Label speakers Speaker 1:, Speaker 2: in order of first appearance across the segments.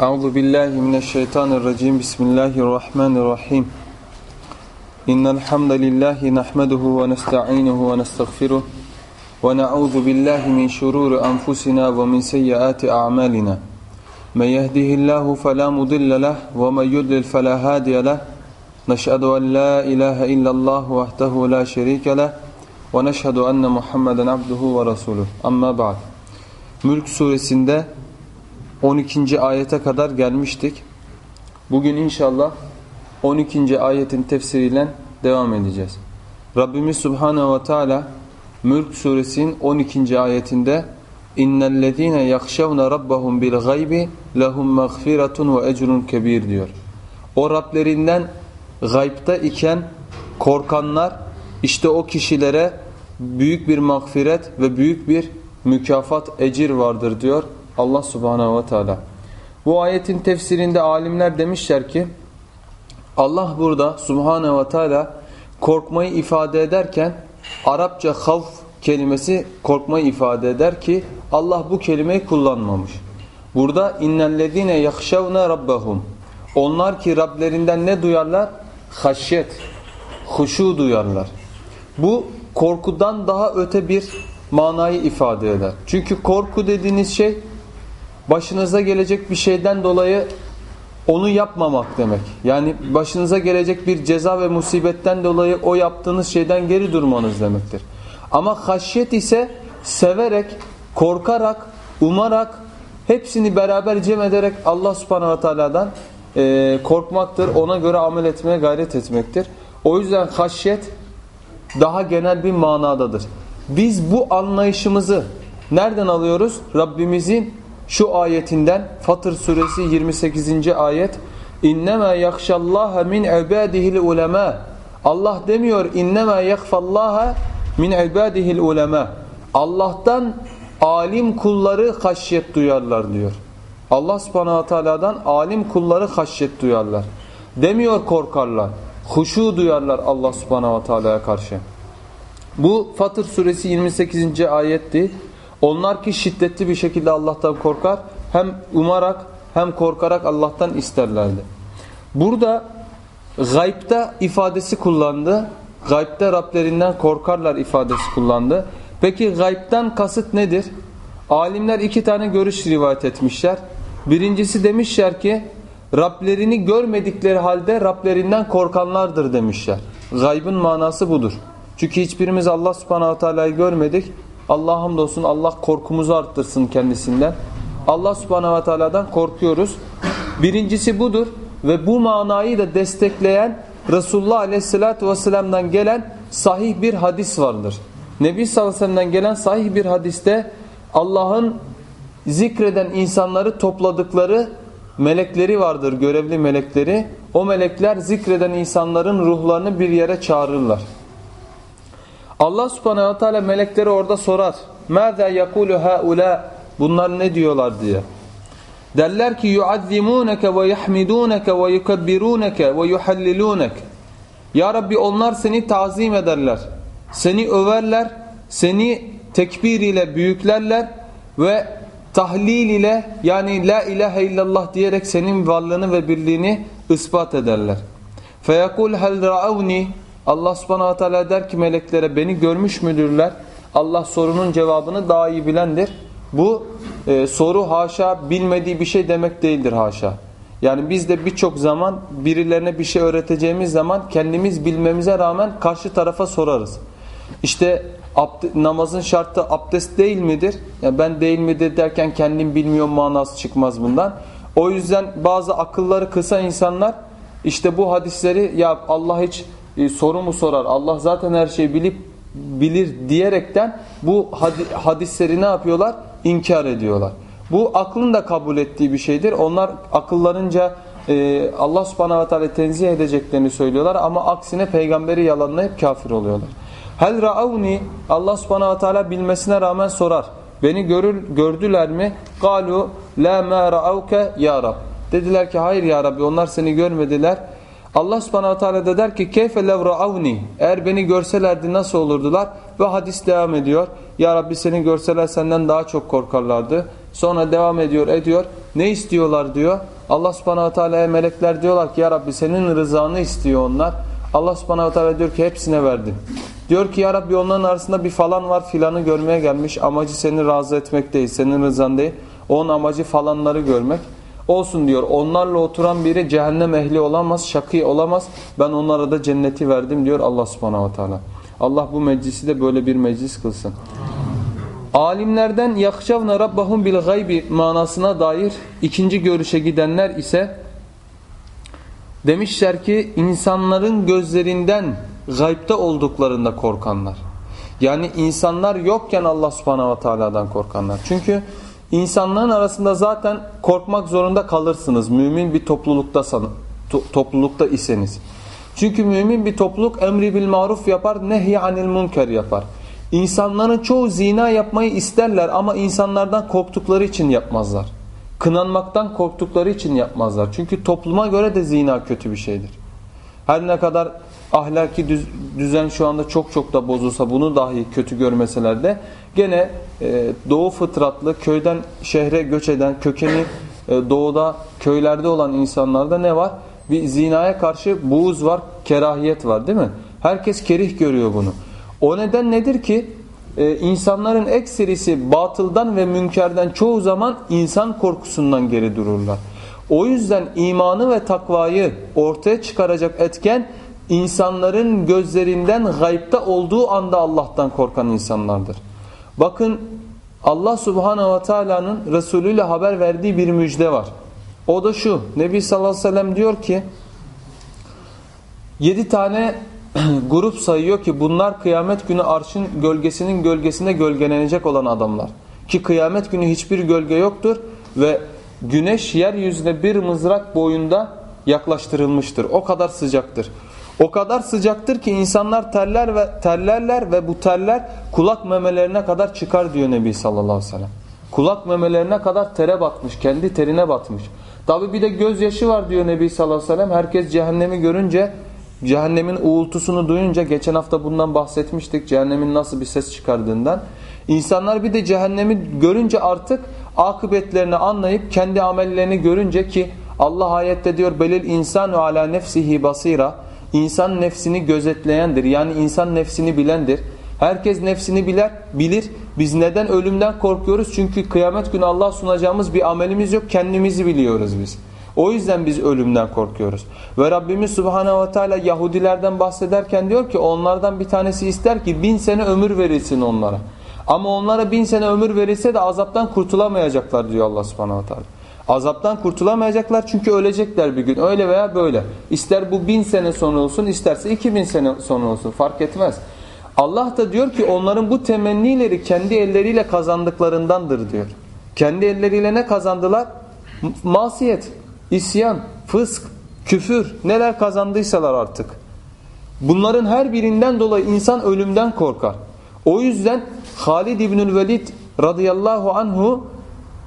Speaker 1: Euzu billahi mineşşeytanirracim. Bismillahirrahmanirrahim. İnnel hamdelellahi nahmeduhu ve nestainuhu ve nestağfiruh ve na'uzu billahi min şururi enfusina ve min seyyiati a'malina. Men yehdihillahu fela mudille leh ve men yudlil fela hadiye leh. Neşhedü en la ilahe illallah vahdehu la şerike leh ve neşhedü enne Muhammeden abduhu ve resuluh. Amma ba'd. Mülk suresinde 12. ayete kadar gelmiştik. Bugün inşallah 12. ayetin tefsiriyle devam edeceğiz. Rabbimiz Subhanahu ve Teala Mülk suresinin 12. ayetinde İnnellezîne yakşavne rabbahum bil gaybi lehum mağfiretun ve ecrun kebir diyor. O Rablerinden gaybta iken korkanlar işte o kişilere büyük bir mağfiret ve büyük bir mükafat, ecir vardır diyor Allah subhanehu ve teala. Bu ayetin tefsirinde alimler demişler ki Allah burada subhanehu ve teala korkmayı ifade ederken Arapça havf kelimesi korkmayı ifade eder ki Allah bu kelimeyi kullanmamış. Burada innellezine yakşavne rabbahum. Onlar ki Rablerinden ne duyarlar? Haşyet, huşu duyarlar. Bu korkudan daha öte bir manayı ifade eder. Çünkü korku dediğiniz şey başınıza gelecek bir şeyden dolayı onu yapmamak demek. Yani başınıza gelecek bir ceza ve musibetten dolayı o yaptığınız şeyden geri durmanız demektir. Ama haşyet ise severek, korkarak, umarak hepsini beraber cem ederek Allah subhanahu teala'dan e, korkmaktır. Ona göre amel etmeye gayret etmektir. O yüzden haşyet daha genel bir manadadır. Biz bu anlayışımızı nereden alıyoruz? Rabbimizin şu ayetinden Fatır suresi 28. ayet İnnemâ yakşallâhe min ibâdihil ulemâ Allah demiyor innemâ yakfallâhe min ibâdihil ulemâ Allah'tan alim kulları haşyet duyarlar diyor. Allah subhanahu teala'dan alim kulları haşyet duyarlar. Demiyor korkarlar. Huşu duyarlar Allah subhanahu teala'ya karşı. Bu Fatır suresi 28. ayetti. Onlar ki şiddetli bir şekilde Allah'tan korkar. Hem umarak hem korkarak Allah'tan isterlerdi. Burada gaybta ifadesi kullandı. Gaybte Rablerinden korkarlar ifadesi kullandı. Peki gaybtan kasıt nedir? Alimler iki tane görüş rivayet etmişler. Birincisi demişler ki Rablerini görmedikleri halde Rablerinden korkanlardır demişler. Gaybın manası budur. Çünkü hiçbirimiz Allah subhanahu teala'yı görmedik. Allah hamdolsun Allah korkumuzu arttırsın kendisinden. Allah subhanahu teala'dan korkuyoruz. Birincisi budur ve bu manayı da destekleyen Resulullah aleyhissalatü vesselam'dan gelen sahih bir hadis vardır. Nebi sallallahu aleyhi ve sellem'den gelen sahih bir hadiste Allah'ın zikreden insanları topladıkları melekleri vardır, görevli melekleri. O melekler zikreden insanların ruhlarını bir yere çağırırlar. Allah subhanehu ve teala melekleri orada sorar. مَاذَا يَقُولُ هَؤُلَا Bunlar ne diyorlar diye. Derler ki يُعَذِّمُونَكَ وَيَحْمِدُونَكَ وَيُكَبِّرُونَكَ وَيُحَلِّلُونَكَ Ya Rabbi onlar seni tazim ederler. Seni överler. Seni tekbir ile büyüklerler ve tahlil ile yani la ilahe illallah diyerek senin varlığını ve birliğini ispat ederler. فَيَقُولْ هَلْ رَأَوْنِي Allah subhanahu teala der ki meleklere beni görmüş müdürler? Allah sorunun cevabını daha iyi bilendir. Bu e, soru haşa bilmediği bir şey demek değildir haşa. Yani biz de birçok zaman birilerine bir şey öğreteceğimiz zaman kendimiz bilmemize rağmen karşı tarafa sorarız. İşte namazın şartı abdest değil midir? Yani ben değil midir derken kendim bilmiyorum manası çıkmaz bundan. O yüzden bazı akılları kısa insanlar işte bu hadisleri ya Allah hiç e, soru mu sorar? Allah zaten her şeyi bilip bilir diyerekten bu hadisleri ne yapıyorlar? İnkar ediyorlar. Bu aklın da kabul ettiği bir şeydir. Onlar akıllarınca e, Allah subhanahu ve teala tenzih edeceklerini söylüyorlar ama aksine peygamberi yalanlayıp kafir oluyorlar. Hel ra'avni Allah subhanahu ve bilmesine rağmen sorar. Beni görür, gördüler mi? Galu la ma ra'avke ya Rab. Dediler ki hayır ya Rabbi onlar seni görmediler. Allah subhanahu teala da der ki keyfe lev ra'avni eğer beni görselerdi nasıl olurdular ve hadis devam ediyor ya Rabbi seni görseler senden daha çok korkarlardı Sonra devam ediyor ediyor. Ne istiyorlar diyor. Allah subhanahu teala'ya melekler diyorlar ki ya Rabbi senin rızanı istiyor onlar. Allah subhanahu teala diyor ki hepsine verdim. Diyor ki ya Rabbi onların arasında bir falan var filanı görmeye gelmiş. Amacı seni razı etmek değil, senin rızan değil. Onun amacı falanları görmek. Olsun diyor onlarla oturan biri cehennem ehli olamaz, şakî olamaz. Ben onlara da cenneti verdim diyor Allah subhanahu teala. Allah bu meclisi de böyle bir meclis kılsın. Alimlerden yakşavne rabbahum bil gaybi manasına dair ikinci görüşe gidenler ise demişler ki insanların gözlerinden gaybta olduklarında korkanlar. Yani insanlar yokken Allah subhanahu ve teala'dan korkanlar. Çünkü insanların arasında zaten korkmak zorunda kalırsınız. Mümin bir toplulukta to toplulukta iseniz. Çünkü mümin bir topluluk emri bil maruf yapar, nehy anil münker yapar. İnsanların çoğu zina yapmayı isterler ama insanlardan korktukları için yapmazlar. Kınanmaktan korktukları için yapmazlar. Çünkü topluma göre de zina kötü bir şeydir. Her ne kadar ahlaki düzen şu anda çok çok da bozulsa bunu dahi kötü görmeseler de gene e, doğu fıtratlı köyden şehre göç eden kökeni e, doğuda köylerde olan insanlarda ne var? Bir zinaya karşı buğuz var, kerahiyet var değil mi? Herkes kerih görüyor bunu. O neden nedir ki? Ee, insanların ekserisi batıldan ve münkerden çoğu zaman insan korkusundan geri dururlar. O yüzden imanı ve takvayı ortaya çıkaracak etken insanların gözlerinden gaybta olduğu anda Allah'tan korkan insanlardır. Bakın Allah subhanehu ve teala'nın Resulü ile haber verdiği bir müjde var. O da şu. Nebi sallallahu aleyhi ve sellem diyor ki yedi tane grup sayıyor ki bunlar kıyamet günü arşın gölgesinin gölgesinde gölgelenecek olan adamlar. Ki kıyamet günü hiçbir gölge yoktur ve güneş yeryüzüne bir mızrak boyunda yaklaştırılmıştır. O kadar sıcaktır. O kadar sıcaktır ki insanlar terler ve terlerler ve bu terler kulak memelerine kadar çıkar diyor Nebi sallallahu aleyhi ve sellem. Kulak memelerine kadar tere batmış, kendi terine batmış. Tabi bir de gözyaşı var diyor Nebi sallallahu aleyhi ve sellem. Herkes cehennemi görünce Cehennemin uğultusunu duyunca geçen hafta bundan bahsetmiştik. Cehennemin nasıl bir ses çıkardığından. İnsanlar bir de cehennemi görünce artık akıbetlerini anlayıp kendi amellerini görünce ki Allah ayette diyor belil insanu ala nefsihi basira. İnsan nefsini gözetleyendir. Yani insan nefsini bilendir. Herkes nefsini bilir, bilir. Biz neden ölümden korkuyoruz? Çünkü kıyamet günü Allah sunacağımız bir amelimiz yok. Kendimizi biliyoruz biz. O yüzden biz ölümden korkuyoruz. Ve Rabbimiz Subhanahu ve Teala Yahudilerden bahsederken diyor ki onlardan bir tanesi ister ki bin sene ömür verilsin onlara. Ama onlara bin sene ömür verilse de azaptan kurtulamayacaklar diyor Allah Subhanahu ve Teala. Azaptan kurtulamayacaklar çünkü ölecekler bir gün öyle veya böyle. İster bu bin sene sonra olsun isterse iki bin sene sonra olsun fark etmez. Allah da diyor ki onların bu temennileri kendi elleriyle kazandıklarındandır diyor. Kendi elleriyle ne kazandılar? Masiyet. İsyan, fısk, küfür neler kazandıysalar artık. Bunların her birinden dolayı insan ölümden korkar. O yüzden Halid İbnül Velid radıyallahu anhu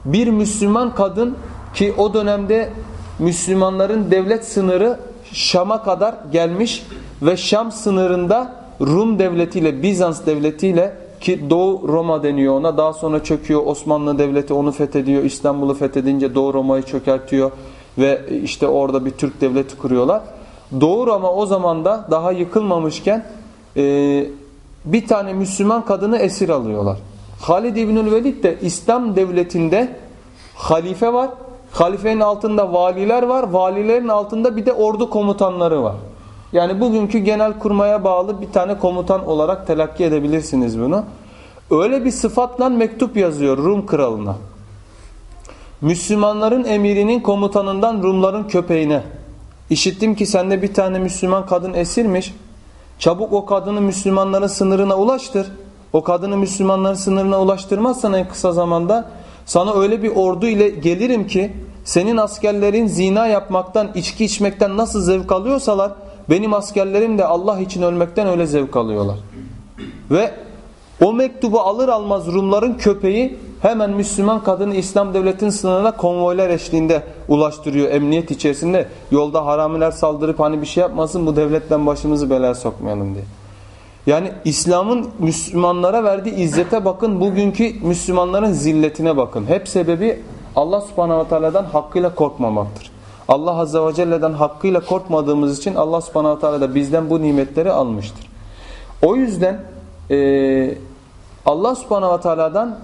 Speaker 1: bir Müslüman kadın ki o dönemde Müslümanların devlet sınırı Şam'a kadar gelmiş ve Şam sınırında Rum devletiyle Bizans devletiyle ki Doğu Roma deniyor ona daha sonra çöküyor Osmanlı devleti onu fethediyor İstanbul'u fethedince Doğu Roma'yı çökertiyor ve işte orada bir Türk devleti kuruyorlar. Doğru ama o zaman da daha yıkılmamışken e, bir tane Müslüman kadını esir alıyorlar. Halid İbnül Velid de İslam devletinde halife var. Halifenin altında valiler var. Valilerin altında bir de ordu komutanları var. Yani bugünkü genel kurmaya bağlı bir tane komutan olarak telakki edebilirsiniz bunu. Öyle bir sıfatla mektup yazıyor Rum kralına. Müslümanların emirinin komutanından Rumların köpeğine. İşittim ki sende bir tane Müslüman kadın esirmiş. Çabuk o kadını Müslümanların sınırına ulaştır. O kadını Müslümanların sınırına ulaştırmazsan en kısa zamanda sana öyle bir ordu ile gelirim ki senin askerlerin zina yapmaktan, içki içmekten nasıl zevk alıyorsalar benim askerlerim de Allah için ölmekten öyle zevk alıyorlar. Ve o mektubu alır almaz Rumların köpeği hemen Müslüman kadını İslam devletinin sınırına konvoylar eşliğinde ulaştırıyor emniyet içerisinde. Yolda haramiler saldırıp hani bir şey yapmasın bu devletten başımızı belaya sokmayalım diye. Yani İslam'ın Müslümanlara verdiği izzete bakın, bugünkü Müslümanların zilletine bakın. Hep sebebi Allah subhanahu ve teala'dan hakkıyla korkmamaktır. Allah azze ve celle'den hakkıyla korkmadığımız için Allah subhanahu ve teala da bizden bu nimetleri almıştır. O yüzden e, Allah subhanahu ve teala'dan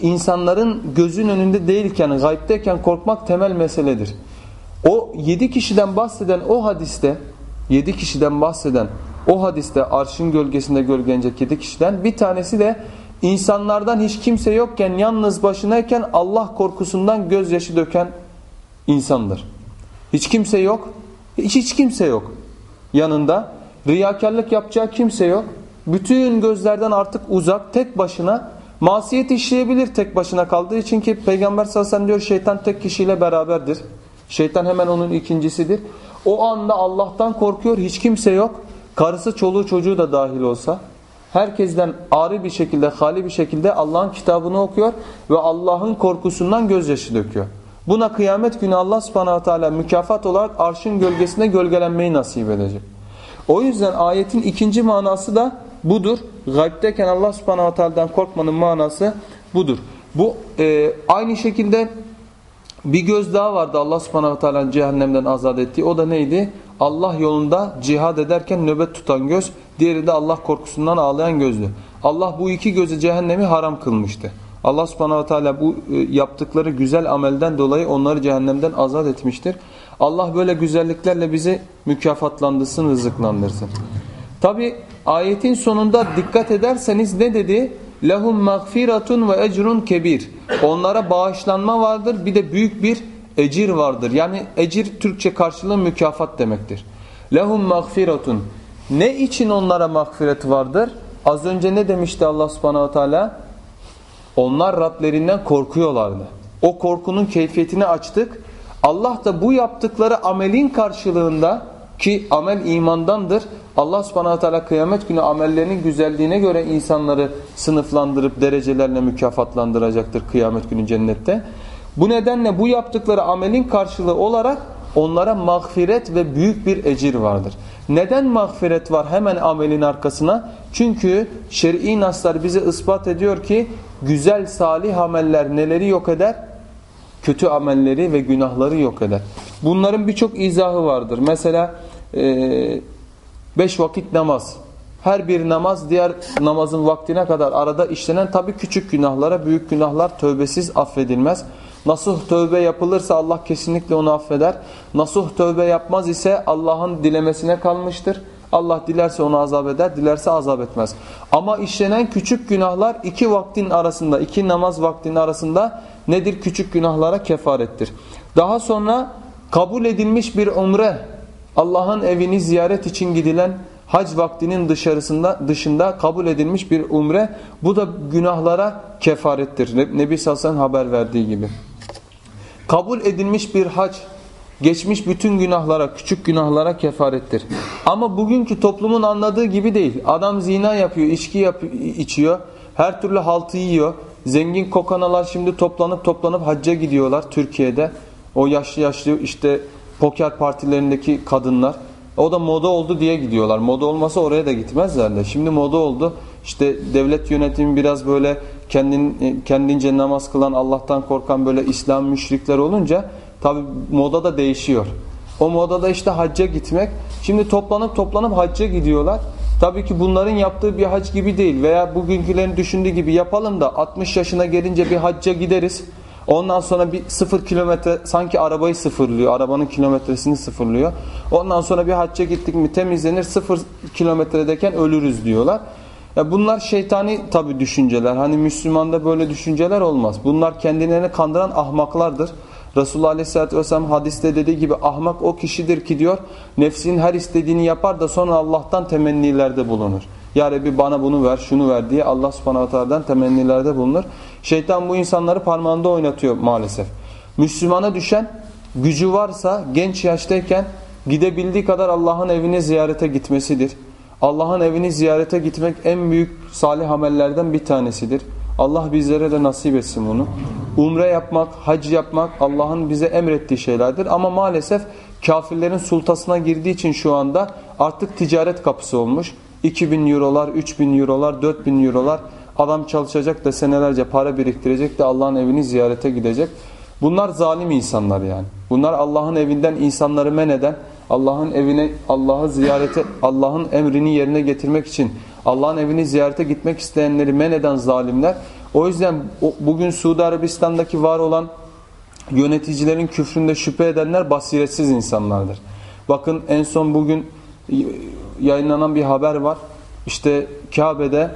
Speaker 1: insanların gözün önünde değilken, gaybdeyken korkmak temel meseledir. O yedi kişiden bahseden o hadiste, yedi kişiden bahseden o hadiste arşın gölgesinde gölgelenecek yedi kişiden bir tanesi de insanlardan hiç kimse yokken yalnız başınayken Allah korkusundan gözyaşı döken insandır. Hiç kimse yok. Hiç, hiç kimse yok. Yanında riyakarlık yapacağı kimse yok. Bütün gözlerden artık uzak tek başına masiyet işleyebilir tek başına kaldığı için ki Peygamber sallallahu aleyhi ve sellem diyor şeytan tek kişiyle beraberdir. Şeytan hemen onun ikincisidir. O anda Allah'tan korkuyor hiç kimse yok. Karısı çoluğu çocuğu da dahil olsa herkesten ağrı bir şekilde, hali bir şekilde Allah'ın kitabını okuyor ve Allah'ın korkusundan gözyaşı döküyor. Buna kıyamet günü Allah subhanahu teala mükafat olarak arşın gölgesinde gölgelenmeyi nasip edecek. O yüzden ayetin ikinci manası da budur. Gaybdeyken Allah subhanahu teala'dan korkmanın manası budur. Bu e, aynı şekilde bir göz daha vardı Allah subhanahu teala cehennemden azat ettiği. O da neydi? Allah yolunda cihad ederken nöbet tutan göz. Diğeri de Allah korkusundan ağlayan gözdü. Allah bu iki gözü cehennemi haram kılmıştı. Allah subhanahu teala bu e, yaptıkları güzel amelden dolayı onları cehennemden azat etmiştir. Allah böyle güzelliklerle bizi mükafatlandırsın, rızıklandırsın. Tabi ayetin sonunda dikkat ederseniz ne dedi? Lehum mağfiratun ve ecrun kebir. Onlara bağışlanma vardır bir de büyük bir ecir vardır. Yani ecir Türkçe karşılığı mükafat demektir. Lehum mağfiratun. Ne için onlara mağfiret vardır? Az önce ne demişti Allah subhanahu teala? Onlar Rablerinden korkuyorlardı. O korkunun keyfiyetini açtık. Allah da bu yaptıkları amelin karşılığında ki amel imandandır. Allah subhanahu teala kıyamet günü amellerinin güzelliğine göre insanları sınıflandırıp derecelerle mükafatlandıracaktır kıyamet günü cennette. Bu nedenle bu yaptıkları amelin karşılığı olarak onlara mağfiret ve büyük bir ecir vardır. Neden mağfiret var hemen amelin arkasına? Çünkü şer'i naslar bize ispat ediyor ki güzel salih ameller neleri yok eder? Kötü amelleri ve günahları yok eder. Bunların birçok izahı vardır. Mesela beş vakit namaz. Her bir namaz diğer namazın vaktine kadar arada işlenen tabi küçük günahlara büyük günahlar tövbesiz affedilmez. Nasuh tövbe yapılırsa Allah kesinlikle onu affeder. Nasuh tövbe yapmaz ise Allah'ın dilemesine kalmıştır. Allah dilerse onu azap eder, dilerse azap etmez. Ama işlenen küçük günahlar iki vaktin arasında, iki namaz vaktinin arasında nedir? Küçük günahlara kefarettir. Daha sonra kabul edilmiş bir umre, Allah'ın evini ziyaret için gidilen hac vaktinin dışarısında dışında kabul edilmiş bir umre, bu da günahlara kefarettir. Nebi Sassan haber verdiği gibi. Kabul edilmiş bir hac geçmiş bütün günahlara, küçük günahlara kefarettir. Ama bugünkü toplumun anladığı gibi değil. Adam zina yapıyor, içki yapıyor, içiyor, her türlü haltı yiyor. Zengin kokanalar şimdi toplanıp toplanıp hacca gidiyorlar Türkiye'de. O yaşlı yaşlı işte poker partilerindeki kadınlar. O da moda oldu diye gidiyorlar. Moda olmasa oraya da gitmezler de. Şimdi moda oldu. İşte devlet yönetimi biraz böyle kendin, kendince namaz kılan, Allah'tan korkan böyle İslam müşrikler olunca tabi moda da değişiyor. O modada işte hacca gitmek. Şimdi toplanıp toplanıp hacca gidiyorlar. Tabii ki bunların yaptığı bir hac gibi değil veya bugünkülerin düşündüğü gibi yapalım da 60 yaşına gelince bir hacca gideriz. Ondan sonra bir sıfır kilometre sanki arabayı sıfırlıyor. Arabanın kilometresini sıfırlıyor. Ondan sonra bir hacca gittik mi temizlenir sıfır kilometredeyken ölürüz diyorlar. Ya bunlar şeytani tabi düşünceler. Hani Müslümanda böyle düşünceler olmaz. Bunlar kendilerini kandıran ahmaklardır. Resulullah Aleyhisselatü Vesselam hadiste dediği gibi ahmak o kişidir ki diyor nefsinin her istediğini yapar da sonra Allah'tan temennilerde bulunur. Ya Rabbi bana bunu ver şunu ver diye Allah subhanahu temennilerde bulunur. Şeytan bu insanları parmağında oynatıyor maalesef. Müslümana düşen gücü varsa genç yaştayken gidebildiği kadar Allah'ın evine ziyarete gitmesidir. Allah'ın evini ziyarete gitmek en büyük salih amellerden bir tanesidir. Allah bizlere de nasip etsin bunu. Umre yapmak, hac yapmak Allah'ın bize emrettiği şeylerdir. Ama maalesef kafirlerin sultasına girdiği için şu anda artık ticaret kapısı olmuş. 2000 eurolar, 3000 eurolar, 4000 eurolar adam çalışacak da senelerce para biriktirecek de Allah'ın evini ziyarete gidecek. Bunlar zalim insanlar yani. Bunlar Allah'ın evinden insanları men eden, Allah'ın evine, Allah'ı ziyarete, Allah'ın emrini yerine getirmek için Allah'ın evini ziyarete gitmek isteyenleri men eden zalimler. O yüzden bugün Suudi Arabistan'daki var olan yöneticilerin küfründe şüphe edenler basiretsiz insanlardır. Bakın en son bugün yayınlanan bir haber var. İşte Kabe'de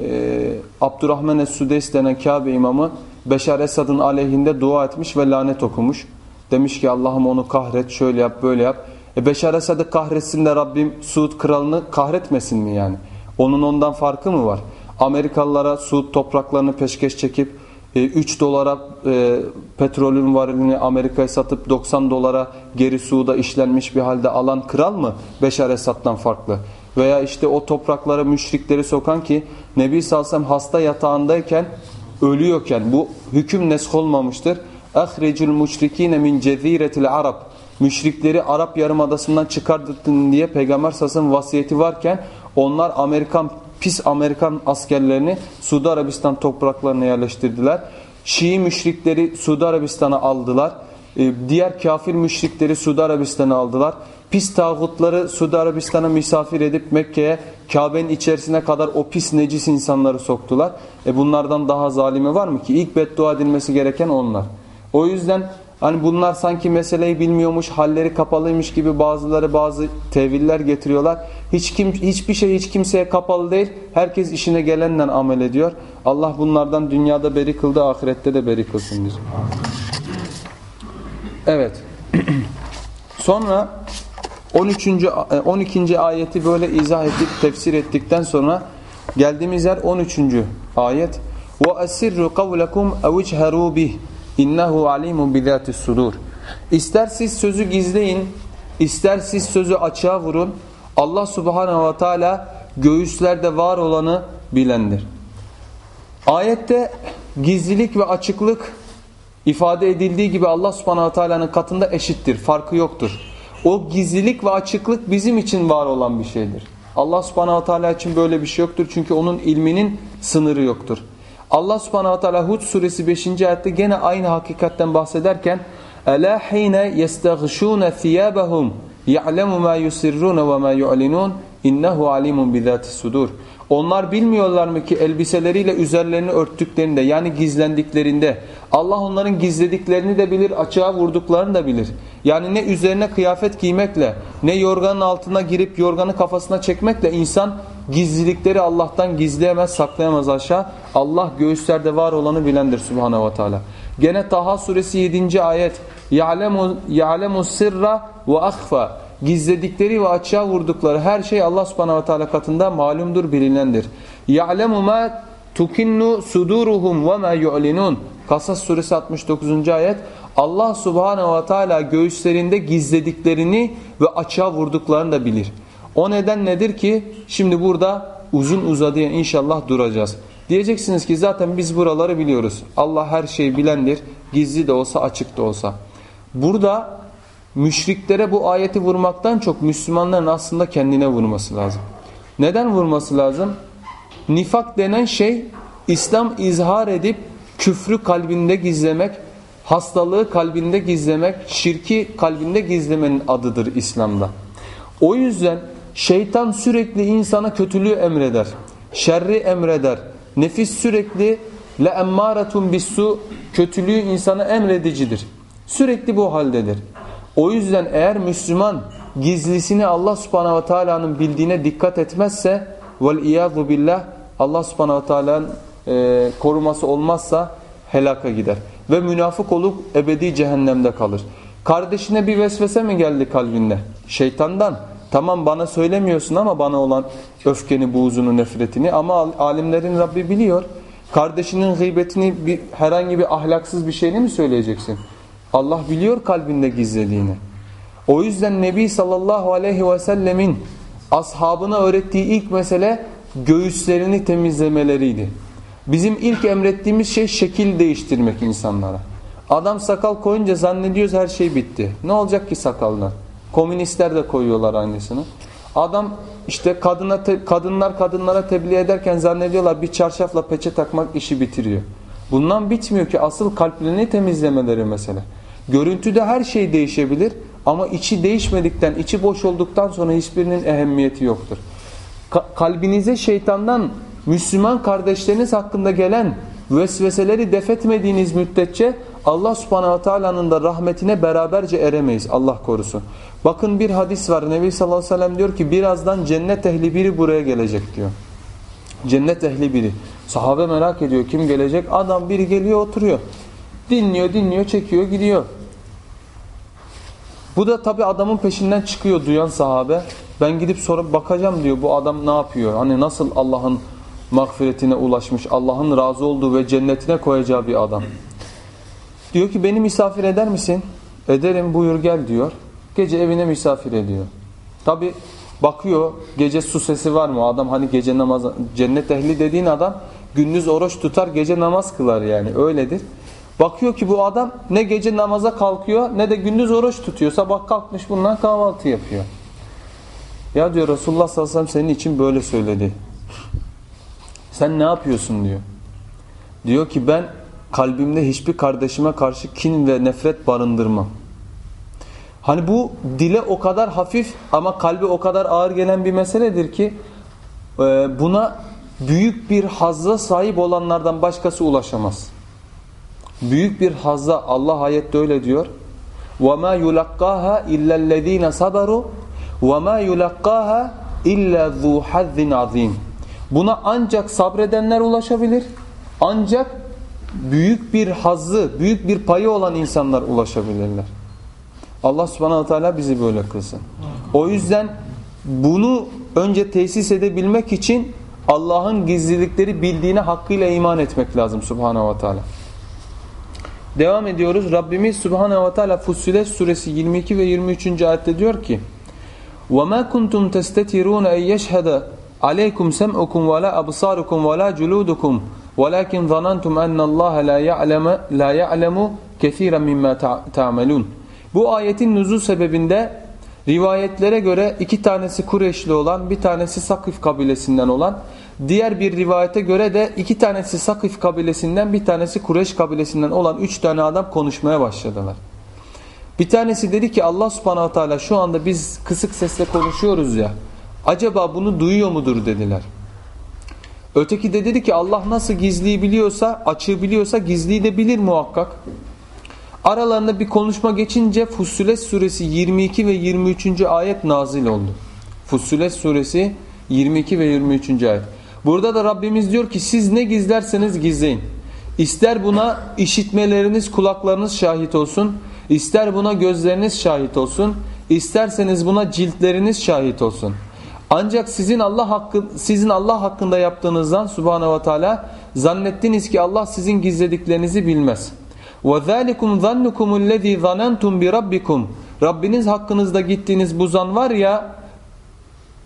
Speaker 1: e, Abdurrahman Es-Sudeys denen Kabe imamı Beşar Esad'ın aleyhinde dua etmiş ve lanet okumuş. Demiş ki Allah'ım onu kahret, şöyle yap, böyle yap. E Beşar Esad'ı kahretsin de Rabbim Suud kralını kahretmesin mi yani? Onun ondan farkı mı var? Amerikalılara Suud topraklarını peşkeş çekip 3 e, dolara e, petrolün varilini Amerika'ya satıp 90 dolara geri Suud'a işlenmiş bir halde alan kral mı Beşar Esad'dan farklı? Veya işte o topraklara müşrikleri sokan ki Nebi Salsam hasta yatağındayken ölüyorken bu hüküm nesk olmamıştır. اَخْرِجُ الْمُشْرِك۪ينَ min ceziretil Arab Müşrikleri Arap Yarımadası'ndan çıkarttın diye Peygamber Sas'ın vasiyeti varken onlar Amerikan pis Amerikan askerlerini Suudi Arabistan topraklarına yerleştirdiler. Şii müşrikleri Suudi Arabistan'a aldılar. Ee, diğer kafir müşrikleri Suudi Arabistan'a aldılar. Pis tağutları Suudi Arabistan'a misafir edip Mekke'ye Kabe'nin içerisine kadar o pis necis insanları soktular. E bunlardan daha zalimi var mı ki? İlk beddua edilmesi gereken onlar. O yüzden Hani bunlar sanki meseleyi bilmiyormuş, halleri kapalıymış gibi bazıları bazı teviller getiriyorlar. Hiç kim hiçbir şey hiç kimseye kapalı değil. Herkes işine gelenden amel ediyor. Allah bunlardan dünyada beri kıldı, ahirette de beri kılsın bizi. Evet. Sonra 13. 12. ayeti böyle izah ettik, tefsir ettikten sonra geldiğimiz yer 13. ayet. Ve esirru kavlekum ev bih İnnehu alimun bizatis sudur. İster siz sözü gizleyin, ister siz sözü açığa vurun. Allah subhanahu ve teala göğüslerde var olanı bilendir. Ayette gizlilik ve açıklık ifade edildiği gibi Allah subhanahu teala'nın katında eşittir. Farkı yoktur. O gizlilik ve açıklık bizim için var olan bir şeydir. Allah subhanahu teala için böyle bir şey yoktur. Çünkü onun ilminin sınırı yoktur. Allah subhanahu wa ta'ala Hud suresi 5. ayette gene aynı hakikatten bahsederken hine yestaghshuna thiyabahum ya'lemu ma yusirruna ve ma yu'linun innehu alimun bizati sudur. Onlar bilmiyorlar mı ki elbiseleriyle üzerlerini örttüklerinde yani gizlendiklerinde Allah onların gizlediklerini de bilir, açığa vurduklarını da bilir. Yani ne üzerine kıyafet giymekle ne yorganın altına girip yorganı kafasına çekmekle insan gizlilikleri Allah'tan gizleyemez, saklayamaz aşağı. Allah göğüslerde var olanı bilendir Subhanahu ve Teala. Gene Taha suresi 7. ayet ya'lemu sirra ve akhfa gizledikleri ve açığa vurdukları her şey Allah subhanahu ve teala katında malumdur, bilinendir. يَعْلَمُ مَا tukinnu suduruhum ve ma yu'linun. Kasas suresi 69. ayet. Allah subhanahu ve teala göğüslerinde gizlediklerini ve açığa vurduklarını da bilir. O neden nedir ki? Şimdi burada uzun uzadıya inşallah duracağız. Diyeceksiniz ki zaten biz buraları biliyoruz. Allah her şeyi bilendir. Gizli de olsa açık da olsa. Burada müşriklere bu ayeti vurmaktan çok Müslümanların aslında kendine vurması lazım. Neden vurması lazım? Nifak denen şey İslam izhar edip küfrü kalbinde gizlemek, hastalığı kalbinde gizlemek, şirki kalbinde gizlemenin adıdır İslam'da. O yüzden şeytan sürekli insana kötülüğü emreder, şerri emreder. Nefis sürekli le emmâretun bissu kötülüğü insana emredicidir. Sürekli bu haldedir. O yüzden eğer Müslüman gizlisini Allah subhanahu ve teala'nın bildiğine dikkat etmezse vel billah Allah subhanahu ve teala'nın e, koruması olmazsa helaka gider. Ve münafık olup ebedi cehennemde kalır. Kardeşine bir vesvese mi geldi kalbinde? Şeytandan. Tamam bana söylemiyorsun ama bana olan öfkeni, buğzunu, nefretini ama alimlerin Rabbi biliyor. Kardeşinin gıybetini bir, herhangi bir ahlaksız bir şeyini mi söyleyeceksin? Allah biliyor kalbinde gizlediğini. O yüzden Nebi sallallahu aleyhi ve sellemin ashabına öğrettiği ilk mesele göğüslerini temizlemeleriydi. Bizim ilk emrettiğimiz şey şekil değiştirmek insanlara. Adam sakal koyunca zannediyoruz her şey bitti. Ne olacak ki sakallar? Komünistler de koyuyorlar aynısını. Adam işte kadına kadınlar kadınlara tebliğ ederken zannediyorlar bir çarşafla peçe takmak işi bitiriyor. Bundan bitmiyor ki asıl kalplerini temizlemeleri mesele. Görüntüde her şey değişebilir ama içi değişmedikten, içi boş olduktan sonra hiçbirinin ehemmiyeti yoktur. Ka kalbinize şeytandan Müslüman kardeşleriniz hakkında gelen vesveseleri defetmediğiniz müddetçe Allah subhanahu teala'nın da rahmetine beraberce eremeyiz. Allah korusun. Bakın bir hadis var. Nebi sallallahu aleyhi ve sellem diyor ki birazdan cennet ehli biri buraya gelecek diyor. Cennet ehli biri. Sahabe merak ediyor kim gelecek? Adam biri geliyor oturuyor. Dinliyor dinliyor çekiyor gidiyor. Bu da tabi adamın peşinden çıkıyor duyan sahabe. Ben gidip sorup bakacağım diyor bu adam ne yapıyor? Hani nasıl Allah'ın mağfiretine ulaşmış, Allah'ın razı olduğu ve cennetine koyacağı bir adam. Diyor ki beni misafir eder misin? Ederim buyur gel diyor. Gece evine misafir ediyor. Tabi bakıyor gece su sesi var mı? Adam hani gece namaz, cennet ehli dediğin adam gündüz oruç tutar gece namaz kılar yani öyledir. Bakıyor ki bu adam ne gece namaza kalkıyor ne de gündüz oruç tutuyor. Sabah kalkmış bundan kahvaltı yapıyor. Ya diyor Resulullah sallallahu aleyhi ve sellem senin için böyle söyledi. Sen ne yapıyorsun diyor. Diyor ki ben kalbimde hiçbir kardeşime karşı kin ve nefret barındırmam. Hani bu dile o kadar hafif ama kalbi o kadar ağır gelen bir meseledir ki e, buna büyük bir hazza sahip olanlardan başkası ulaşamaz Büyük bir hazza Allah ayette öyle diyor. وَمَا يُلَقَّاهَا اِلَّا الَّذ۪ينَ صَبَرُوا وَمَا يُلَقَّاهَا اِلَّا ذُو حَذٍ عَظ۪يمٍ Buna ancak sabredenler ulaşabilir. Ancak büyük bir hazzı, büyük bir payı olan insanlar ulaşabilirler. Allah subhanahu teala bizi böyle kılsın. O yüzden bunu önce tesis edebilmek için Allah'ın gizlilikleri bildiğine hakkıyla iman etmek lazım subhanahu teala. Devam ediyoruz. Rabbimiz Subhanahu ve Teala Fussilet suresi 22 ve 23. ayette diyor ki: "Vema kuntum testetirun en yeşhede aleykum sem'ukum ve la absarukum ve la culudukum velakin zanantum en Allah la ya'lemu la ya'lemu kesiren mimma ta'malun." Bu ayetin nüzul sebebinde rivayetlere göre iki tanesi Kureyşli olan, bir tanesi Sakif kabilesinden olan diğer bir rivayete göre de iki tanesi Sakif kabilesinden, bir tanesi Kureş kabilesinden olan üç tane adam konuşmaya başladılar. Bir tanesi dedi ki Allah subhanahu teala şu anda biz kısık sesle konuşuyoruz ya, acaba bunu duyuyor mudur dediler. Öteki de dedi ki Allah nasıl gizliyi biliyorsa, açığı biliyorsa gizliyi de bilir muhakkak. Aralarında bir konuşma geçince Fussilet suresi 22 ve 23. ayet nazil oldu. Fussilet suresi 22 ve 23. ayet. Burada da Rabbimiz diyor ki siz ne gizlerseniz gizleyin. İster buna işitmeleriniz, kulaklarınız şahit olsun. ister buna gözleriniz şahit olsun. isterseniz buna ciltleriniz şahit olsun. Ancak sizin Allah hakkı sizin Allah hakkında yaptığınızdan Subhanahu ve Teala zannettiniz ki Allah sizin gizlediklerinizi bilmez. وَذَٰلِكُمْ ظَنُّكُمُ الَّذ۪ي ظَنَنْتُمْ بِرَبِّكُمْ Rabbiniz hakkınızda gittiğiniz bu zan var ya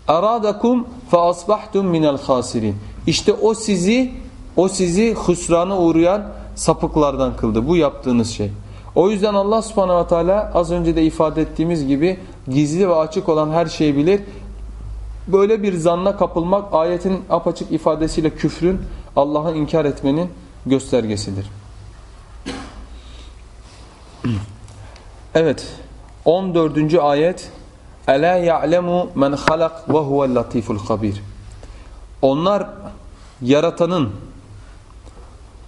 Speaker 1: aradakum fa asbahtum minel khasirin. İşte o sizi o sizi husrana uğrayan sapıklardan kıldı. Bu yaptığınız şey. O yüzden Allah subhanahu ve teala az önce de ifade ettiğimiz gibi gizli ve açık olan her şeyi bilir. Böyle bir zanna kapılmak ayetin apaçık ifadesiyle küfrün Allah'ı inkar etmenin göstergesidir. Evet 14. ayet Ela ya'lemu men halak ve huvel latiful habir. Onlar yaratanın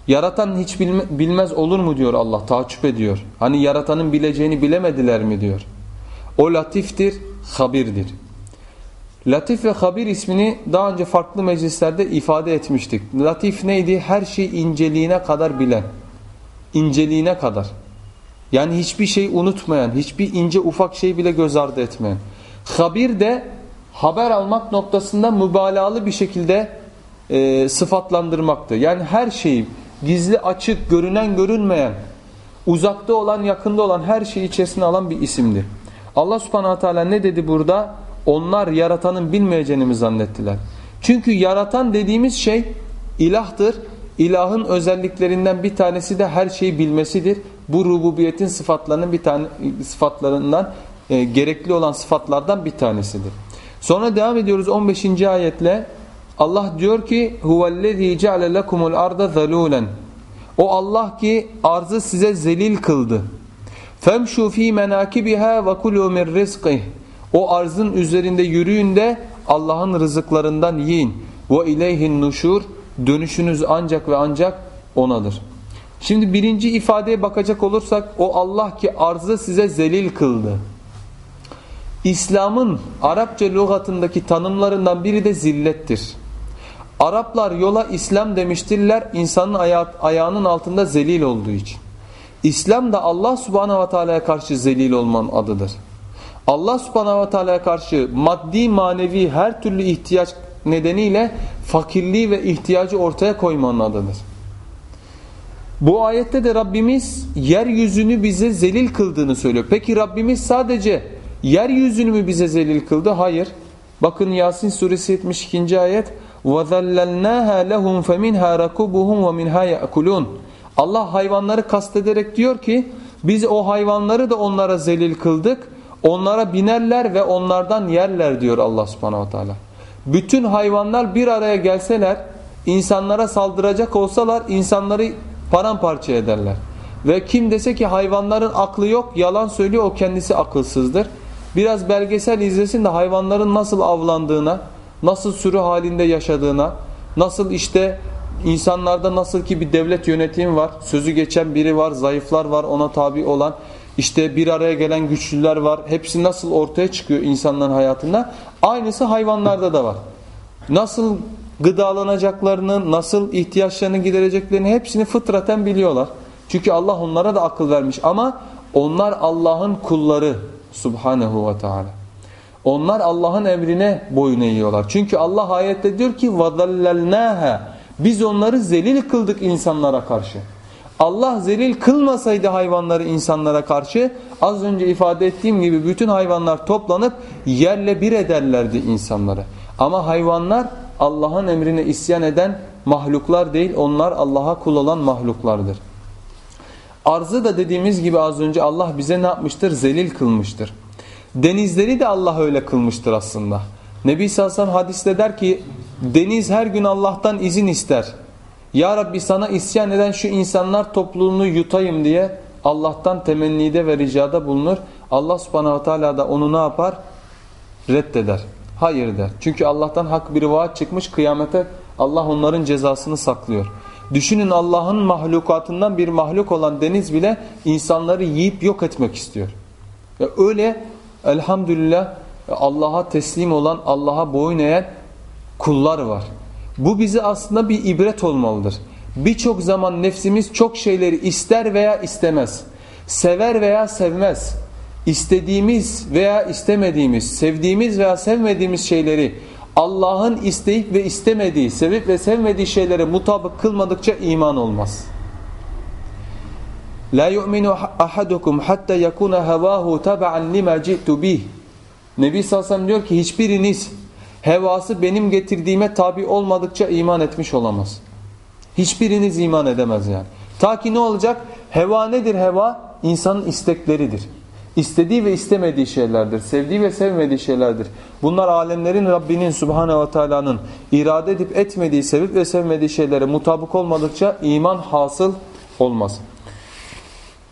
Speaker 1: yaratan hiç bilmez olur mu diyor Allah taaccüp ediyor. Hani yaratanın bileceğini bilemediler mi diyor. O latiftir, habirdir. Latif ve habir ismini daha önce farklı meclislerde ifade etmiştik. Latif neydi? Her şey inceliğine kadar bilen. İnceliğine kadar. Yani hiçbir şey unutmayan, hiçbir ince ufak şey bile göz ardı etmeyen. Habir de haber almak noktasında mübalağalı bir şekilde e, sıfatlandırmaktı. Yani her şeyi gizli açık, görünen görünmeyen, uzakta olan yakında olan her şeyi içerisine alan bir isimdi. Allah subhanahu teala ne dedi burada? Onlar yaratanın bilmeyeceğini mi zannettiler? Çünkü yaratan dediğimiz şey ilahtır. İlahın özelliklerinden bir tanesi de her şeyi bilmesidir. Bu rububiyetin sıfatlarının bir tane sıfatlarından e, gerekli olan sıfatlardan bir tanesidir. Sonra devam ediyoruz 15. ayetle. Allah diyor ki huvellezî ceale lekumul arda zelûlen. O Allah ki arzı size zelil kıldı. Femşu fî menâkibiha ve kulû min rizqih. O arzın üzerinde yürüyün de Allah'ın rızıklarından yiyin. Ve ileyhin nuşur. Dönüşünüz ancak ve ancak onadır. Şimdi birinci ifadeye bakacak olursak o Allah ki arzı size zelil kıldı. İslam'ın Arapça lügatındaki tanımlarından biri de zillettir. Araplar yola İslam demiştirler insanın aya ayağının altında zelil olduğu için. İslam da Allah subhanahu ve teala'ya karşı zelil olmanın adıdır. Allah subhanahu ve teala'ya karşı maddi manevi her türlü ihtiyaç nedeniyle fakirliği ve ihtiyacı ortaya koymanın adıdır. Bu ayette de Rabbimiz yeryüzünü bize zelil kıldığını söylüyor. Peki Rabbimiz sadece yeryüzünü mü bize zelil kıldı? Hayır. Bakın Yasin suresi 72. ayet وَذَلَّلْنَاهَا لَهُمْ فَمِنْهَا رَكُبُهُمْ وَمِنْهَا يَأْكُلُونَ Allah hayvanları kastederek diyor ki biz o hayvanları da onlara zelil kıldık. Onlara binerler ve onlardan yerler diyor Allah subhanahu teala. Bütün hayvanlar bir araya gelseler insanlara saldıracak olsalar insanları paramparça ederler. Ve kim dese ki hayvanların aklı yok yalan söylüyor o kendisi akılsızdır. Biraz belgesel izlesin de hayvanların nasıl avlandığına, nasıl sürü halinde yaşadığına, nasıl işte insanlarda nasıl ki bir devlet yönetimi var, sözü geçen biri var, zayıflar var ona tabi olan, işte bir araya gelen güçlüler var. Hepsi nasıl ortaya çıkıyor insanların hayatında? Aynısı hayvanlarda da var. Nasıl gıdalanacaklarını, nasıl ihtiyaçlarını gidereceklerini hepsini fıtraten biliyorlar. Çünkü Allah onlara da akıl vermiş ama onlar Allah'ın kulları subhanehu ve teala. Onlar Allah'ın emrine boyun eğiyorlar. Çünkü Allah ayette diyor ki وَذَلَّلْنَاهَا Biz onları zelil kıldık insanlara karşı. Allah zelil kılmasaydı hayvanları insanlara karşı az önce ifade ettiğim gibi bütün hayvanlar toplanıp yerle bir ederlerdi insanları. Ama hayvanlar Allah'ın emrine isyan eden mahluklar değil onlar Allah'a kul olan mahluklardır. Arzı da dediğimiz gibi az önce Allah bize ne yapmıştır? Zelil kılmıştır. Denizleri de Allah öyle kılmıştır aslında. Nebi Salsam hadiste der ki deniz her gün Allah'tan izin ister. Ya Rabbi sana isyan eden şu insanlar topluluğunu yutayım diye Allah'tan temennide ve ricada bulunur. Allah subhanahu teala da onu ne yapar? Reddeder. Hayır der. Çünkü Allah'tan hak bir vaat çıkmış kıyamete Allah onların cezasını saklıyor. Düşünün Allah'ın mahlukatından bir mahluk olan deniz bile insanları yiyip yok etmek istiyor. Ya öyle elhamdülillah Allah'a teslim olan, Allah'a boyun eğen kullar var. Bu bize aslında bir ibret olmalıdır. Birçok zaman nefsimiz çok şeyleri ister veya istemez. Sever veya sevmez. İstediğimiz veya istemediğimiz, sevdiğimiz veya sevmediğimiz şeyleri Allah'ın isteyip ve istemediği, sevip ve sevmediği şeylere mutabık kılmadıkça iman olmaz. La yu'minu ahadukum hatta yakuna havahu tab'an lima ci'tu bih. Nebi sallallahu diyor ki hiçbiriniz hevası benim getirdiğime tabi olmadıkça iman etmiş olamaz. Hiçbiriniz iman edemez yani. Ta ki ne olacak? Heva nedir heva? İnsanın istekleridir. İstediği ve istemediği şeylerdir. Sevdiği ve sevmediği şeylerdir. Bunlar alemlerin Rabbinin Subhanahu ve Teala'nın irade edip etmediği, sevip ve sevmediği şeylere mutabık olmadıkça iman hasıl olmaz.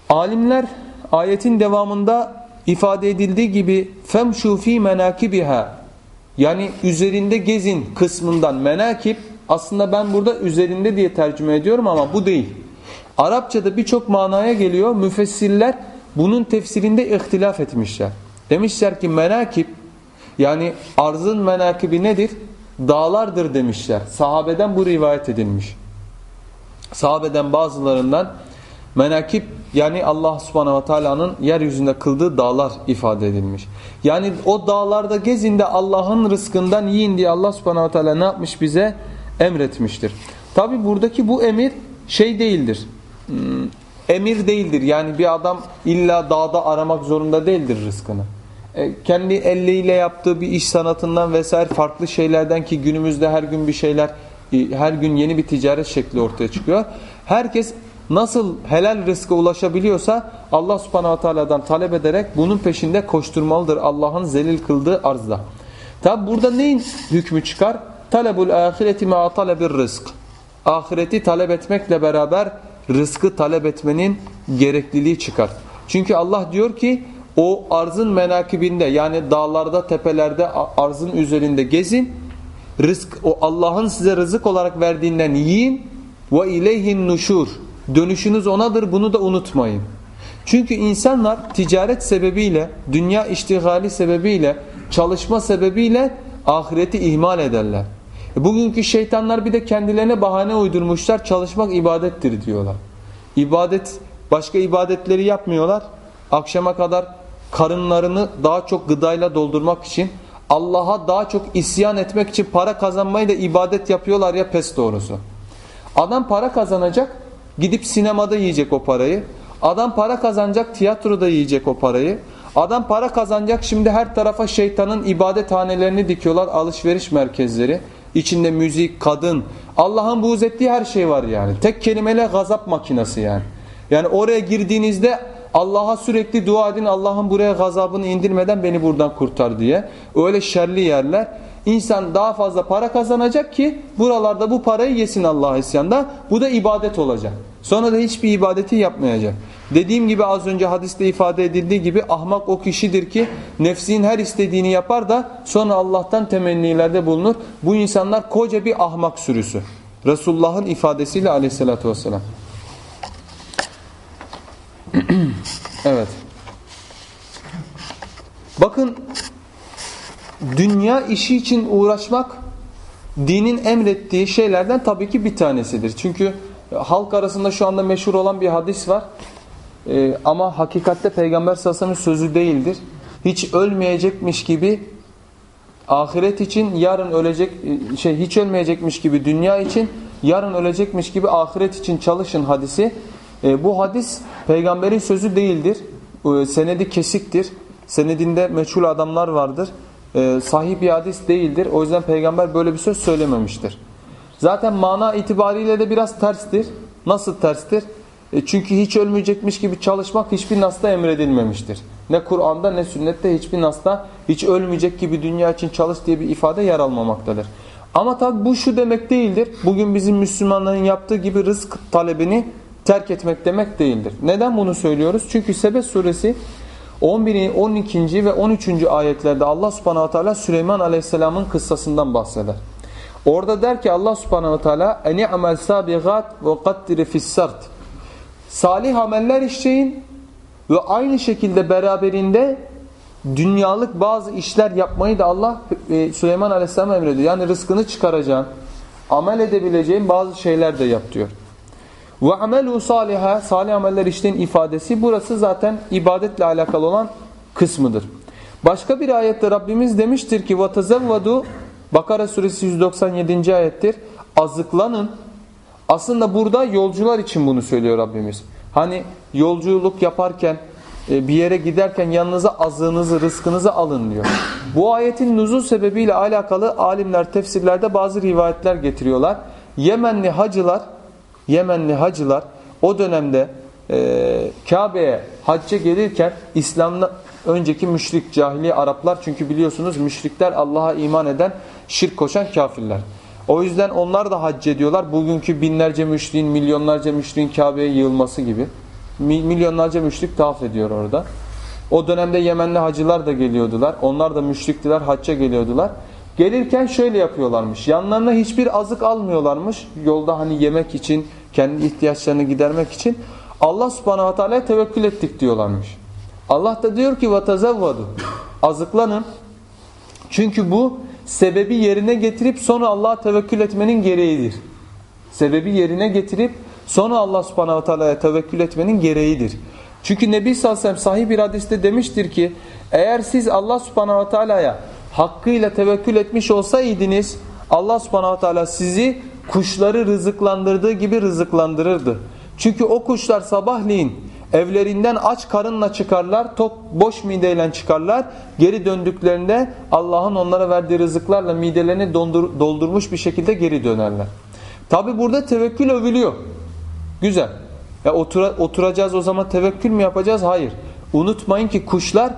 Speaker 1: Alimler ayetin devamında ifade edildiği gibi femşu fi menakibiha yani üzerinde gezin kısmından menakip aslında ben burada üzerinde diye tercüme ediyorum ama bu değil. Arapçada birçok manaya geliyor. Müfessirler bunun tefsirinde ihtilaf etmişler. Demişler ki menakip yani arzın menakibi nedir? Dağlardır demişler. Sahabeden bu rivayet edilmiş. Sahabeden bazılarından menakip yani Allah subhanahu ve teala'nın yeryüzünde kıldığı dağlar ifade edilmiş. Yani o dağlarda gezin de Allah'ın rızkından yiyin diye Allah subhanahu ve teala ne yapmış bize? Emretmiştir. Tabi buradaki bu emir şey değildir. Emir değildir. Yani bir adam illa dağda aramak zorunda değildir rızkını. E, kendi elleriyle yaptığı bir iş sanatından vesaire farklı şeylerden ki günümüzde her gün bir şeyler e, her gün yeni bir ticaret şekli ortaya çıkıyor. Herkes nasıl helal rızka ulaşabiliyorsa Allah subhanahu teala'dan talep ederek bunun peşinde koşturmalıdır Allah'ın zelil kıldığı arzda. Tabi burada neyin hükmü çıkar? Talebul ahireti ma talebir rızk. Ahireti talep etmekle beraber rızkı talep etmenin gerekliliği çıkar. Çünkü Allah diyor ki o arzın menakibinde yani dağlarda, tepelerde, arzın üzerinde gezin. Rızk o Allah'ın size rızık olarak verdiğinden yiyin ve ileyhin nuşur. Dönüşünüz onadır bunu da unutmayın. Çünkü insanlar ticaret sebebiyle, dünya iştigali sebebiyle, çalışma sebebiyle ahireti ihmal ederler. Bugünkü şeytanlar bir de kendilerine bahane uydurmuşlar. Çalışmak ibadettir diyorlar. İbadet, başka ibadetleri yapmıyorlar. Akşama kadar karınlarını daha çok gıdayla doldurmak için, Allah'a daha çok isyan etmek için para kazanmayı da ibadet yapıyorlar ya pes doğrusu. Adam para kazanacak, gidip sinemada yiyecek o parayı. Adam para kazanacak, tiyatroda yiyecek o parayı. Adam para kazanacak, şimdi her tarafa şeytanın ibadethanelerini dikiyorlar, alışveriş merkezleri. İçinde müzik, kadın. Allah'ın buğz ettiği her şey var yani. Tek kelimeyle gazap makinesi yani. Yani oraya girdiğinizde Allah'a sürekli dua edin Allah'ın buraya gazabını indirmeden beni buradan kurtar diye. Öyle şerli yerler. İnsan daha fazla para kazanacak ki buralarda bu parayı yesin Allah'a isyanda. Bu da ibadet olacak. Sonra da hiçbir ibadeti yapmayacak. Dediğim gibi az önce hadiste ifade edildiği gibi ahmak o kişidir ki nefsin her istediğini yapar da sonra Allah'tan temennilerde bulunur. Bu insanlar koca bir ahmak sürüsü. Resulullah'ın ifadesiyle aleyhissalatü vesselam. evet. Bakın dünya işi için uğraşmak dinin emrettiği şeylerden tabii ki bir tanesidir. Çünkü halk arasında şu anda meşhur olan bir hadis var. Ee, ama hakikatte Peygamber sallallahu sözü değildir. Hiç ölmeyecekmiş gibi ahiret için yarın ölecek şey hiç ölmeyecekmiş gibi dünya için yarın ölecekmiş gibi ahiret için çalışın hadisi. Ee, bu hadis peygamberin sözü değildir. Ee, senedi kesiktir. Senedinde meçhul adamlar vardır. Ee, sahih bir hadis değildir. O yüzden peygamber böyle bir söz söylememiştir. Zaten mana itibariyle de biraz terstir. Nasıl terstir? E çünkü hiç ölmeyecekmiş gibi çalışmak hiçbir nasta emredilmemiştir. Ne Kur'an'da ne sünnette hiçbir nasta hiç ölmeyecek gibi dünya için çalış diye bir ifade yer almamaktadır. Ama tabi bu şu demek değildir. Bugün bizim Müslümanların yaptığı gibi rızk talebini terk etmek demek değildir. Neden bunu söylüyoruz? Çünkü Sebes suresi 11. 12. ve 13. ayetlerde Allah subhanahu teala Süleyman aleyhisselamın kıssasından bahseder. Orada der ki Allah subhanahu teala eni'mel sabigat ve qaddiri fissart salih ameller işleyin ve aynı şekilde beraberinde dünyalık bazı işler yapmayı da Allah e, Süleyman Aleyhisselam emrediyor. Yani rızkını çıkaracağın, amel edebileceğin bazı şeyler de yap diyor. Ve amelu saliha, salih ameller işleyin ifadesi burası zaten ibadetle alakalı olan kısmıdır. Başka bir ayette Rabbimiz demiştir ki وَتَزَوَّدُوا Bakara suresi 197. ayettir. Azıklanın aslında burada yolcular için bunu söylüyor Rabbimiz. Hani yolculuk yaparken e, bir yere giderken yanınıza azığınızı, rızkınızı alın diyor. Bu ayetin nuzul sebebiyle alakalı alimler tefsirlerde bazı rivayetler getiriyorlar. Yemenli hacılar, Yemenli hacılar o dönemde e, Kabe'ye hacca gelirken İslam'da önceki müşrik cahili Araplar çünkü biliyorsunuz müşrikler Allah'a iman eden şirk koşan kafirler. O yüzden onlar da hac ediyorlar. Bugünkü binlerce müşriğin, milyonlarca müşriğin Kabe'ye yığılması gibi. Milyonlarca müşrik tavaf ediyor orada. O dönemde Yemenli hacılar da geliyordular. Onlar da müşriktiler, hacca geliyordular. Gelirken şöyle yapıyorlarmış. Yanlarına hiçbir azık almıyorlarmış. Yolda hani yemek için, kendi ihtiyaçlarını gidermek için. Allah subhanahu wa ta'ala tevekkül ettik diyorlarmış. Allah da diyor ki vatazavvadu azıklanın. Çünkü bu sebebi yerine getirip sonra Allah'a tevekkül etmenin gereğidir. Sebebi yerine getirip sonra Allah subhanahu teala'ya tevekkül etmenin gereğidir. Çünkü Nebi sallallahu aleyhi sahih bir hadiste demiştir ki eğer siz Allah subhanahu teala'ya hakkıyla tevekkül etmiş olsaydınız Allah subhanahu teala sizi kuşları rızıklandırdığı gibi rızıklandırırdı. Çünkü o kuşlar sabahleyin Evlerinden aç karınla çıkarlar, tok boş mideyle çıkarlar. Geri döndüklerinde Allah'ın onlara verdiği rızıklarla midelerini dondur, doldurmuş bir şekilde geri dönerler. Tabi burada tevekkül övülüyor. Güzel. Ya otura, oturacağız o zaman tevekkül mü yapacağız? Hayır. Unutmayın ki kuşlar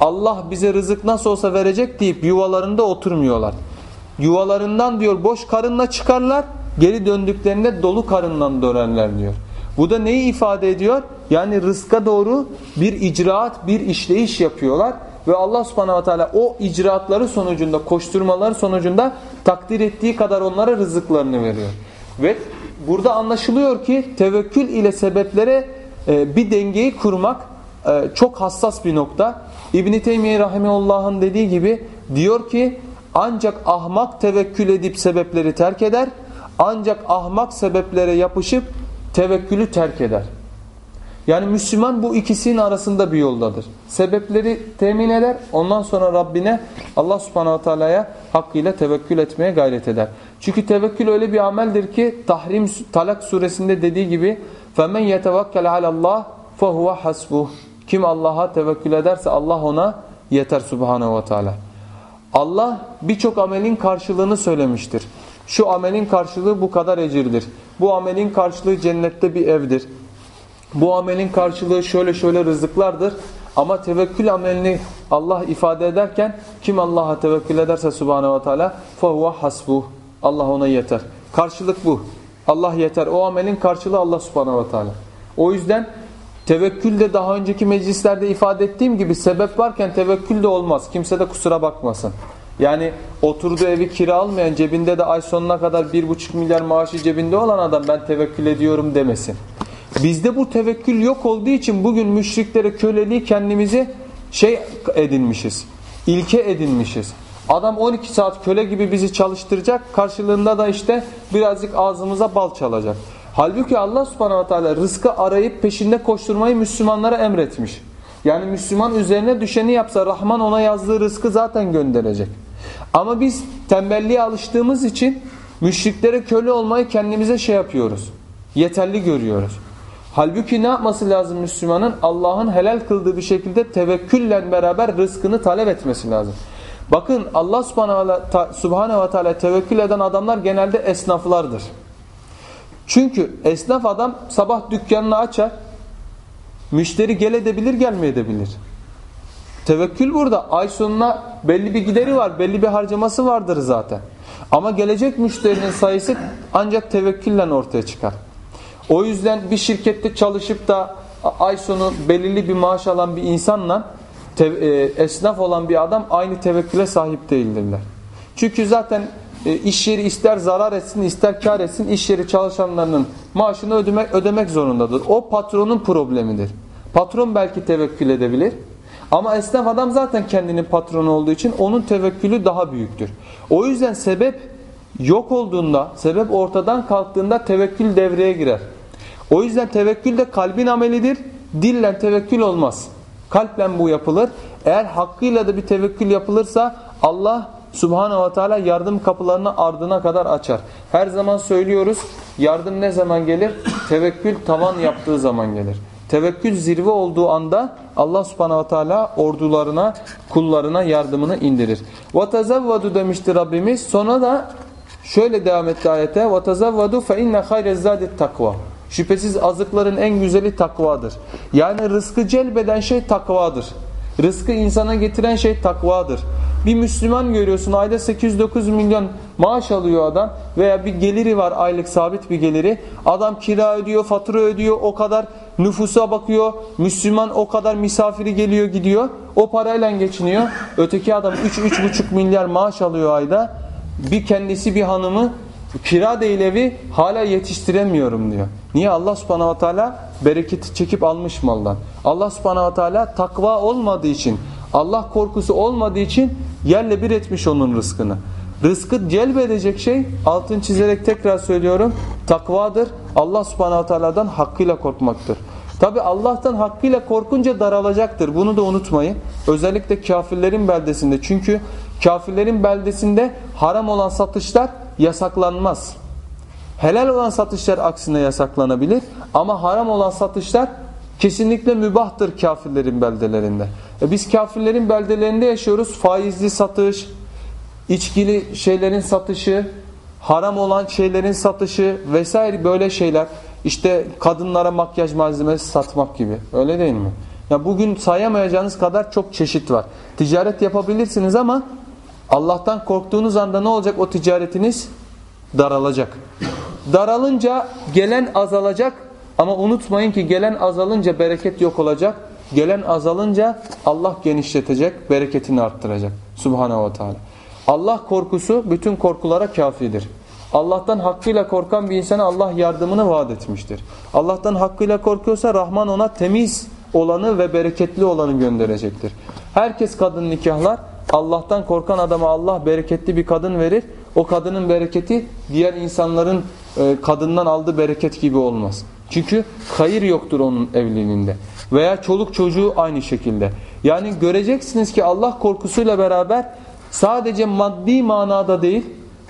Speaker 1: Allah bize rızık nasıl olsa verecek deyip yuvalarında oturmuyorlar. Yuvalarından diyor boş karınla çıkarlar, geri döndüklerinde dolu karınla dönerler diyor. Bu da neyi ifade ediyor? Yani rızka doğru bir icraat, bir işleyiş yapıyorlar. Ve Allah subhanahu teala o icraatları sonucunda, koşturmaları sonucunda takdir ettiği kadar onlara rızıklarını veriyor. Ve burada anlaşılıyor ki tevekkül ile sebeplere e, bir dengeyi kurmak e, çok hassas bir nokta. İbn-i Teymiye Rahimehullah'ın dediği gibi diyor ki ancak ahmak tevekkül edip sebepleri terk eder. Ancak ahmak sebeplere yapışıp tevekkülü terk eder. Yani Müslüman bu ikisinin arasında bir yoldadır. Sebepleri temin eder. Ondan sonra Rabbine Allah subhanahu teala'ya hakkıyla tevekkül etmeye gayret eder. Çünkü tevekkül öyle bir ameldir ki Tahrim Talak suresinde dediği gibi فَمَنْ يَتَوَكَّلَ عَلَى اللّٰهِ فَهُوَ حَسْبُهُ Kim Allah'a tevekkül ederse Allah ona yeter subhanahu ve teala. Allah birçok amelin karşılığını söylemiştir. Şu amelin karşılığı bu kadar ecirdir. Bu amelin karşılığı cennette bir evdir. Bu amelin karşılığı şöyle şöyle rızıklardır. Ama tevekkül amelini Allah ifade ederken kim Allah'a tevekkül ederse subhanehu ve teala فَهُوَ حَسْبُهُ Allah ona yeter. Karşılık bu. Allah yeter. O amelin karşılığı Allah subhanehu ve teala. O yüzden tevekkül de daha önceki meclislerde ifade ettiğim gibi sebep varken tevekkül de olmaz. Kimse de kusura bakmasın. Yani oturduğu evi kira almayan cebinde de ay sonuna kadar bir buçuk milyar maaşı cebinde olan adam ben tevekkül ediyorum demesin. Bizde bu tevekkül yok olduğu için bugün müşriklere köleliği kendimizi şey edinmişiz. İlke edinmişiz. Adam 12 saat köle gibi bizi çalıştıracak. Karşılığında da işte birazcık ağzımıza bal çalacak. Halbuki Allah subhanahu wa ta'ala rızkı arayıp peşinde koşturmayı Müslümanlara emretmiş. Yani Müslüman üzerine düşeni yapsa Rahman ona yazdığı rızkı zaten gönderecek. Ama biz tembelliğe alıştığımız için müşriklere köle olmayı kendimize şey yapıyoruz. Yeterli görüyoruz. Halbuki ne yapması lazım Müslümanın? Allah'ın helal kıldığı bir şekilde tevekkülle beraber rızkını talep etmesi lazım. Bakın Allah subhanehu ve teala tevekkül eden adamlar genelde esnaflardır. Çünkü esnaf adam sabah dükkanını açar. Müşteri gel edebilir gelmeyebilir. Tevekkül burada. Ay sonuna belli bir gideri var. Belli bir harcaması vardır zaten. Ama gelecek müşterinin sayısı ancak tevekküllen ortaya çıkar. O yüzden bir şirkette çalışıp da ay sonu belirli bir maaş alan bir insanla e, esnaf olan bir adam aynı tevekküle sahip değildirler. Çünkü zaten e, iş yeri ister zarar etsin ister kar etsin iş yeri çalışanlarının maaşını ödemek, ödemek zorundadır. O patronun problemidir. Patron belki tevekkül edebilir. Ama esnaf adam zaten kendinin patronu olduğu için onun tevekkülü daha büyüktür. O yüzden sebep yok olduğunda, sebep ortadan kalktığında tevekkül devreye girer. O yüzden tevekkül de kalbin amelidir. Dille tevekkül olmaz. Kalple bu yapılır. Eğer hakkıyla da bir tevekkül yapılırsa Allah Subhanahu ve Teala yardım kapılarını ardına kadar açar. Her zaman söylüyoruz yardım ne zaman gelir? Tevekkül tavan yaptığı zaman gelir. Tevekkül zirve olduğu anda Allah subhanahu ve teala ordularına, kullarına yardımını indirir. وَتَزَوَّدُ demişti Rabbimiz. Sonra da şöyle devam etti ayete. وَتَزَوَّدُ فَاِنَّ خَيْرَ الزَّادِ التَّقْوَى Şüphesiz azıkların en güzeli takvadır. Yani rızkı celbeden şey takvadır. Rızkı insana getiren şey takvadır. Bir Müslüman görüyorsun ayda 809 milyon maaş alıyor adam veya bir geliri var aylık sabit bir geliri. Adam kira ödüyor, fatura ödüyor, o kadar nüfusa bakıyor. Müslüman o kadar misafiri geliyor gidiyor. O parayla geçiniyor. Öteki adam 3-3,5 milyar maaş alıyor ayda. Bir kendisi bir hanımı kira değil evi hala yetiştiremiyorum diyor. Niye? Allah subhanahu wa ta'ala bereketi çekip almış maldan. Allah subhanahu wa ta'ala takva olmadığı için, Allah korkusu olmadığı için yerle bir etmiş onun rızkını. Rızkı celbedecek şey altın çizerek tekrar söylüyorum takvadır. Allah subhanahu teala'dan hakkıyla korkmaktır. Tabi Allah'tan hakkıyla korkunca daralacaktır. Bunu da unutmayın. Özellikle kafirlerin beldesinde. Çünkü kafirlerin beldesinde haram olan satışlar yasaklanmaz. Helal olan satışlar aksine yasaklanabilir. Ama haram olan satışlar kesinlikle mübahtır kafirlerin beldelerinde. E biz kafirlerin beldelerinde yaşıyoruz. Faizli satış, içkili şeylerin satışı, haram olan şeylerin satışı vesaire böyle şeyler. İşte kadınlara makyaj malzemesi satmak gibi. Öyle değil mi? Ya bugün sayamayacağınız kadar çok çeşit var. Ticaret yapabilirsiniz ama Allah'tan korktuğunuz anda ne olacak? O ticaretiniz daralacak. Daralınca gelen azalacak ama unutmayın ki gelen azalınca bereket yok olacak. Gelen azalınca Allah genişletecek, bereketini arttıracak. Subhanahu ve Teala. Allah korkusu bütün korkulara kafidir. Allah'tan hakkıyla korkan bir insana Allah yardımını vaat etmiştir. Allah'tan hakkıyla korkuyorsa Rahman ona temiz olanı ve bereketli olanı gönderecektir. Herkes kadın nikahlar. Allah'tan korkan adama Allah bereketli bir kadın verir. O kadının bereketi diğer insanların e, kadından aldığı bereket gibi olmaz. Çünkü hayır yoktur onun evliliğinde. Veya çoluk çocuğu aynı şekilde. Yani göreceksiniz ki Allah korkusuyla beraber sadece maddi manada değil,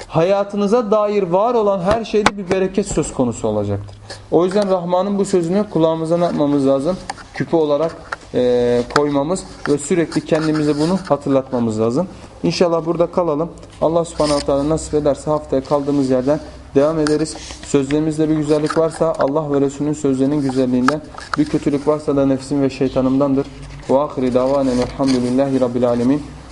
Speaker 1: hayatınıza dair var olan her şeyde bir bereket söz konusu olacaktır. O yüzden Rahman'ın bu sözünü kulağımıza ne yapmamız lazım? Küpe olarak e, koymamız ve sürekli kendimize bunu hatırlatmamız lazım. İnşallah burada kalalım. Allah subhanahu teala nasip ederse haftaya kaldığımız yerden devam ederiz. Sözlerimizde bir güzellik varsa Allah ve Resulünün sözlerinin güzelliğinden, bir kötülük varsa da nefsim ve şeytanımdandır. Ve ahiri davanen elhamdülillahi rabbil alemin.